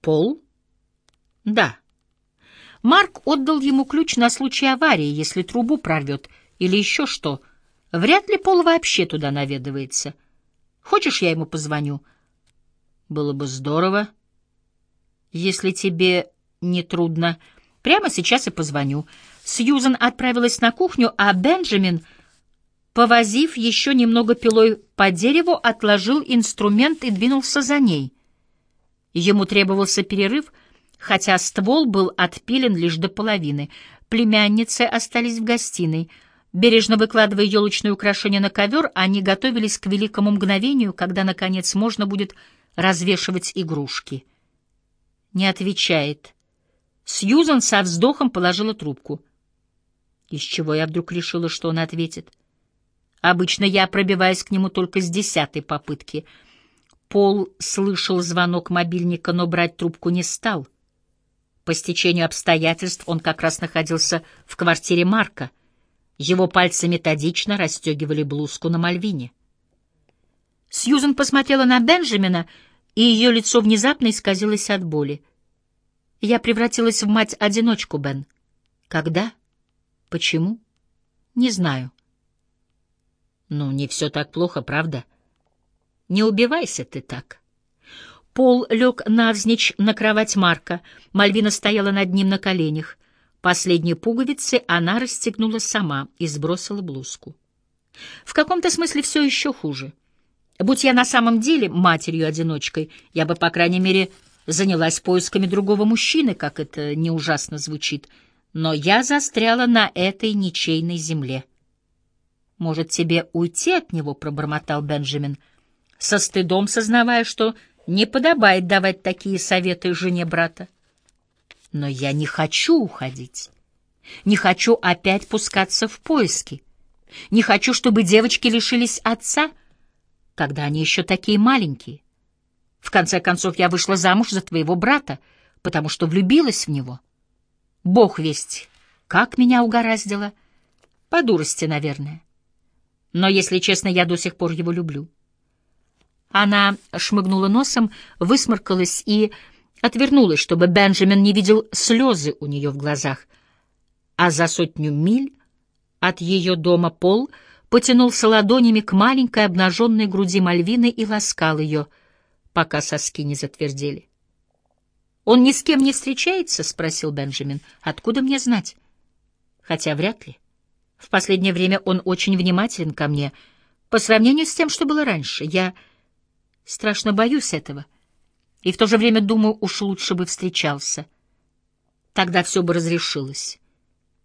Пол? Да. Марк отдал ему ключ на случай аварии, если трубу прорвет или еще что. Вряд ли Пол вообще туда наведывается. Хочешь, я ему позвоню? Было бы здорово. Если тебе не трудно, прямо сейчас и позвоню. Сьюзан отправилась на кухню, а Бенджамин, повозив еще немного пилой по дереву, отложил инструмент и двинулся за ней. Ему требовался перерыв, хотя ствол был отпилен лишь до половины. Племянницы остались в гостиной. Бережно выкладывая елочные украшения на ковер, они готовились к великому мгновению, когда, наконец, можно будет развешивать игрушки. Не отвечает. Сьюзан со вздохом положила трубку. Из чего я вдруг решила, что он ответит? Обычно я пробиваюсь к нему только с десятой попытки. Пол слышал звонок мобильника, но брать трубку не стал — по стечению обстоятельств он как раз находился в квартире Марка. Его пальцы методично расстегивали блузку на Мальвине. Сьюзен посмотрела на Бенджамина, и ее лицо внезапно исказилось от боли. «Я превратилась в мать-одиночку, Бен». «Когда? Почему?» «Не знаю». «Ну, не все так плохо, правда?» «Не убивайся ты так». Пол лег навзничь на кровать Марка. Мальвина стояла над ним на коленях. Последние пуговицы она расстегнула сама и сбросила блузку. В каком-то смысле все еще хуже. Будь я на самом деле матерью-одиночкой, я бы, по крайней мере, занялась поисками другого мужчины, как это не ужасно звучит. Но я застряла на этой ничейной земле. «Может, тебе уйти от него?» — пробормотал Бенджамин, со стыдом сознавая, что не подобает давать такие советы жене брата. Но я не хочу уходить. Не хочу опять пускаться в поиски. Не хочу, чтобы девочки лишились отца, когда они еще такие маленькие. В конце концов, я вышла замуж за твоего брата, потому что влюбилась в него. Бог весть, как меня угораздило. По дурости, наверное. Но, если честно, я до сих пор его люблю. Она шмыгнула носом, высморкалась и отвернулась, чтобы Бенджамин не видел слезы у нее в глазах. А за сотню миль от ее дома Пол потянулся ладонями к маленькой обнаженной груди Мальвины и ласкал ее, пока соски не затвердели. «Он ни с кем не встречается?» — спросил Бенджамин. «Откуда мне знать?» «Хотя вряд ли. В последнее время он очень внимателен ко мне, по сравнению с тем, что было раньше. Я...» Страшно боюсь этого. И в то же время думаю, уж лучше бы встречался. Тогда все бы разрешилось.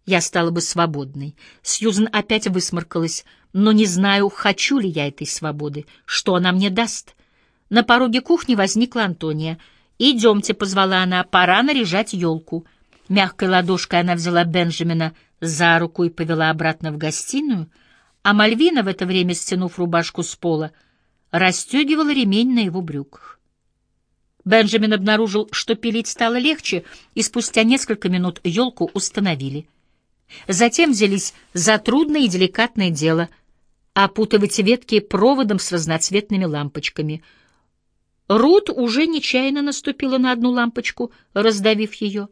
Я стала бы свободной. Сьюзен опять высморкалась, но не знаю, хочу ли я этой свободы, что она мне даст. На пороге кухни возникла Антония. «Идемте», — позвала она, — «пора наряжать елку». Мягкой ладошкой она взяла Бенджамина за руку и повела обратно в гостиную, а Мальвина, в это время стянув рубашку с пола, — расстегивала ремень на его брюках. Бенджамин обнаружил, что пилить стало легче, и спустя несколько минут елку установили. Затем взялись за трудное и деликатное дело — опутывать ветки проводом с разноцветными лампочками. Рут уже нечаянно наступила на одну лампочку, раздавив ее.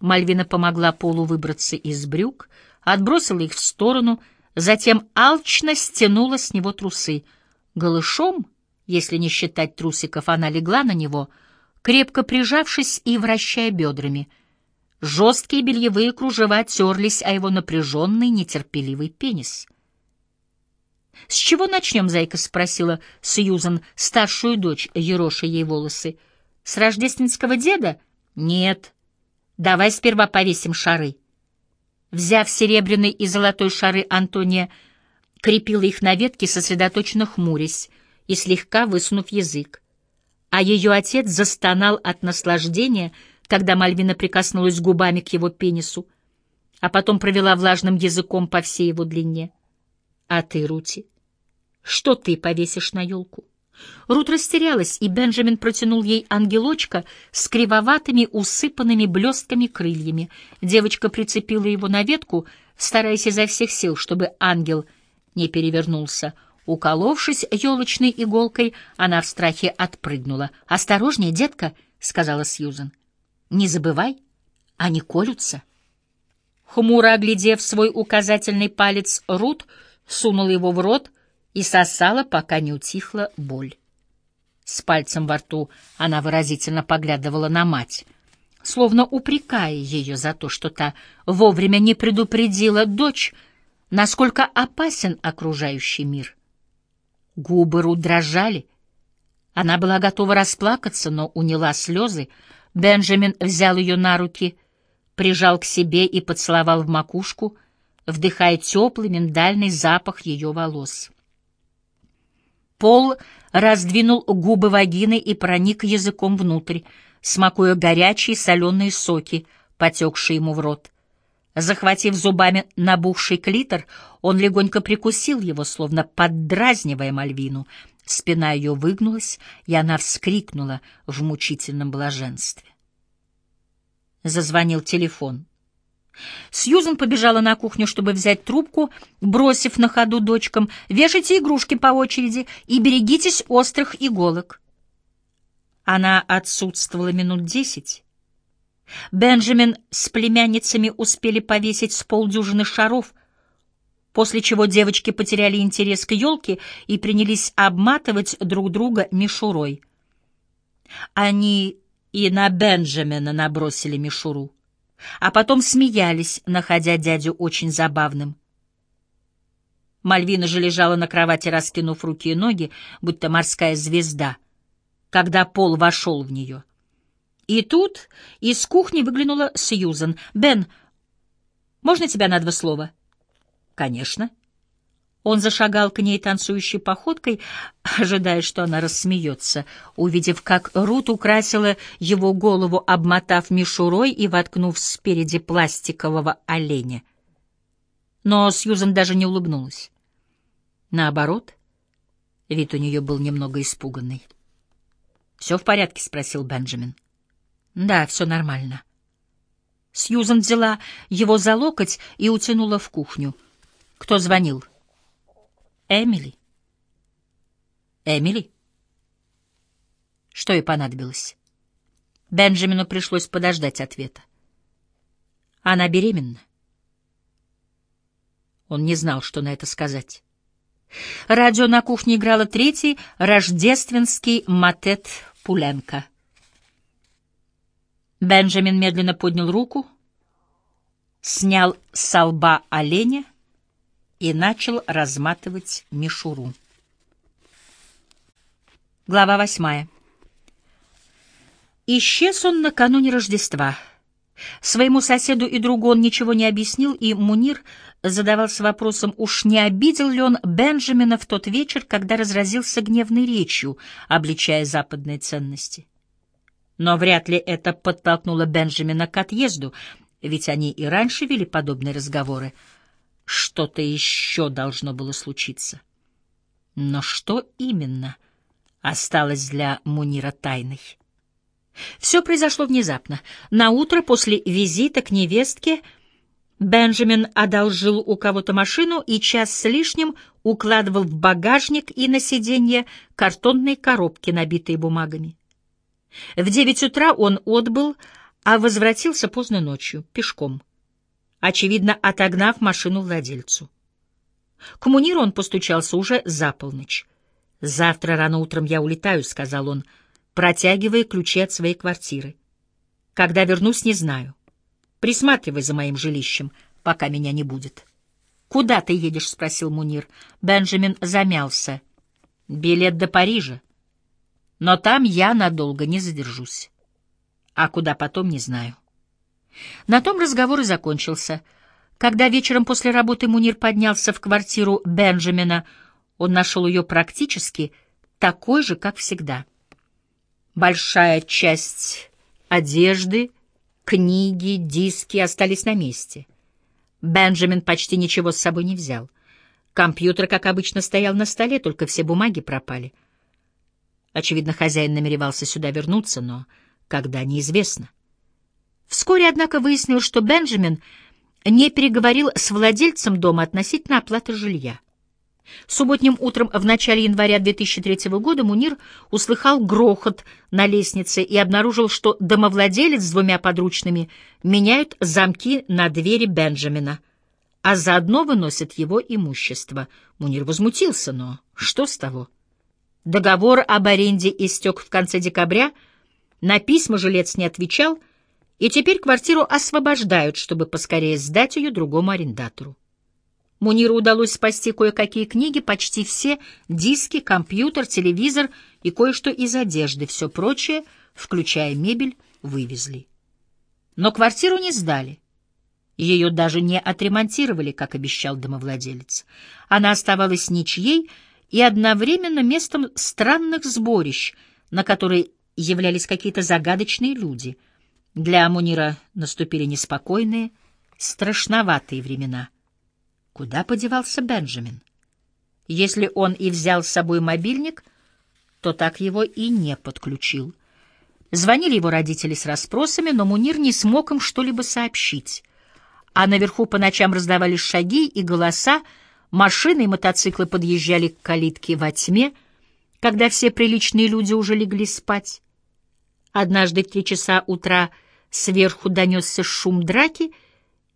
Мальвина помогла Полу выбраться из брюк, отбросила их в сторону, затем алчно стянула с него трусы — Голышом, если не считать трусиков, она легла на него, крепко прижавшись и вращая бедрами. Жесткие бельевые кружева терлись о его напряженный, нетерпеливый пенис. «С чего начнем, зайка?» — спросила Сьюзан, старшую дочь, ероша ей волосы. «С рождественского деда?» «Нет. Давай сперва повесим шары». Взяв серебряный и золотой шары, Антония крепила их на ветке, сосредоточенно хмурясь и слегка высунув язык. А ее отец застонал от наслаждения, когда Мальвина прикоснулась губами к его пенису, а потом провела влажным языком по всей его длине. «А ты, Рути, что ты повесишь на елку?» Рут растерялась, и Бенджамин протянул ей ангелочка с кривоватыми, усыпанными блестками крыльями. Девочка прицепила его на ветку, стараясь изо всех сил, чтобы ангел — не перевернулся. Уколовшись елочной иголкой, она в страхе отпрыгнула. «Осторожнее, детка!» — сказала Сьюзен. «Не забывай, они колются». Хмуро оглядев свой указательный палец, Рут сунула его в рот и сосала, пока не утихла боль. С пальцем во рту она выразительно поглядывала на мать, словно упрекая ее за то, что та вовремя не предупредила дочь, насколько опасен окружающий мир. Губы Рут дрожали. Она была готова расплакаться, но уняла слезы. Бенджамин взял ее на руки, прижал к себе и поцеловал в макушку, вдыхая теплый миндальный запах ее волос. Пол раздвинул губы вагины и проник языком внутрь, смакуя горячие соленые соки, потекшие ему в рот. Захватив зубами набухший клитор, он легонько прикусил его, словно поддразнивая Мальвину. Спина ее выгнулась, и она вскрикнула в мучительном блаженстве. Зазвонил телефон. Сьюзен побежала на кухню, чтобы взять трубку, бросив на ходу дочкам «Вешайте игрушки по очереди и берегитесь острых иголок». Она отсутствовала минут десять. Бенджамин с племянницами успели повесить с полдюжины шаров, после чего девочки потеряли интерес к елке и принялись обматывать друг друга мишурой. Они и на Бенджамина набросили мишуру а потом смеялись, находя дядю очень забавным. Мальвина же лежала на кровати, раскинув руки и ноги, будто морская звезда, когда Пол вошел в нее. И тут из кухни выглянула Сьюзан. «Бен, можно тебя на два слова?» «Конечно». Он зашагал к ней танцующей походкой, ожидая, что она рассмеется, увидев, как Рут украсила его голову, обмотав мишурой и воткнув спереди пластикового оленя. Но Сьюзан даже не улыбнулась. Наоборот, вид у нее был немного испуганный. «Все в порядке?» — спросил Бенджамин. «Да, все нормально». Сьюзан взяла его за локоть и утянула в кухню. «Кто звонил?» Эмили. Эмили? Что ей понадобилось? Бенджамину пришлось подождать ответа. Она беременна. Он не знал, что на это сказать. Радио на кухне играло третий рождественский матет Пуленко. Бенджамин медленно поднял руку, снял с лба оленя и начал разматывать мишуру. Глава восьмая. Исчез он накануне Рождества. Своему соседу и другу он ничего не объяснил, и Мунир задавался вопросом, уж не обидел ли он Бенджамина в тот вечер, когда разразился гневной речью, обличая западные ценности. Но вряд ли это подтолкнуло Бенджамина к отъезду, ведь они и раньше вели подобные разговоры — что-то еще должно было случиться. Но что именно осталось для Мунира тайной? Все произошло внезапно. На утро после визита к невестке Бенджамин одолжил у кого-то машину и час с лишним укладывал в багажник и на сиденье картонные коробки, набитые бумагами. В девять утра он отбыл, а возвратился поздно ночью, пешком очевидно, отогнав машину владельцу. К Муниру он постучался уже за полночь. «Завтра рано утром я улетаю», — сказал он, протягивая ключи от своей квартиры. «Когда вернусь, не знаю. Присматривай за моим жилищем, пока меня не будет». «Куда ты едешь?» — спросил Мунир. Бенджамин замялся. «Билет до Парижа. Но там я надолго не задержусь. А куда потом, не знаю». На том разговор и закончился. Когда вечером после работы Мунир поднялся в квартиру Бенджамина, он нашел ее практически такой же, как всегда. Большая часть одежды, книги, диски остались на месте. Бенджамин почти ничего с собой не взял. Компьютер, как обычно, стоял на столе, только все бумаги пропали. Очевидно, хозяин намеревался сюда вернуться, но когда — неизвестно. Вскоре, однако, выяснилось, что Бенджамин не переговорил с владельцем дома относительно оплаты жилья. Субботним утром в начале января 2003 года Мунир услыхал грохот на лестнице и обнаружил, что домовладелец с двумя подручными меняют замки на двери Бенджамина, а заодно выносят его имущество. Мунир возмутился, но что с того? Договор об аренде истек в конце декабря, на письма жилец не отвечал, и теперь квартиру освобождают, чтобы поскорее сдать ее другому арендатору. Муниру удалось спасти кое-какие книги, почти все, диски, компьютер, телевизор и кое-что из одежды. Все прочее, включая мебель, вывезли. Но квартиру не сдали. Ее даже не отремонтировали, как обещал домовладелец. Она оставалась ничьей и одновременно местом странных сборищ, на которые являлись какие-то загадочные люди. Для Мунира наступили неспокойные, страшноватые времена — Куда подевался Бенджамин? Если он и взял с собой мобильник, то так его и не подключил. Звонили его родители с расспросами, но Мунир не смог им что-либо сообщить. А наверху по ночам раздавались шаги и голоса, машины и мотоциклы подъезжали к калитке во тьме, когда все приличные люди уже легли спать. Однажды в три часа утра сверху донесся шум драки —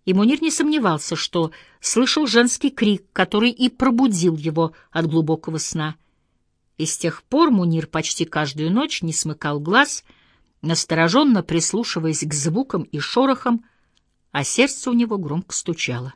и Мунир не сомневался, что слышал женский крик, который и пробудил его от глубокого сна. И с тех пор Мунир почти каждую ночь не смыкал глаз, настороженно прислушиваясь к звукам и шорохам, а сердце у него громко стучало.